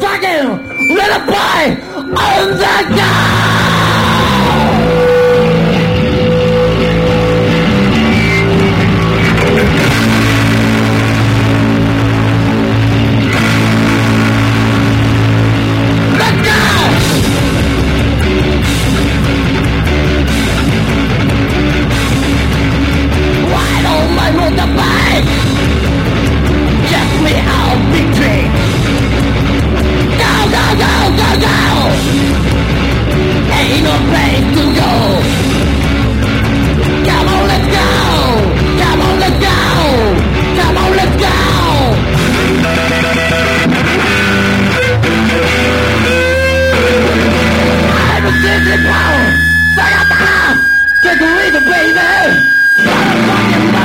fucking little boy play on the guy! margarita, baby. Motherfucking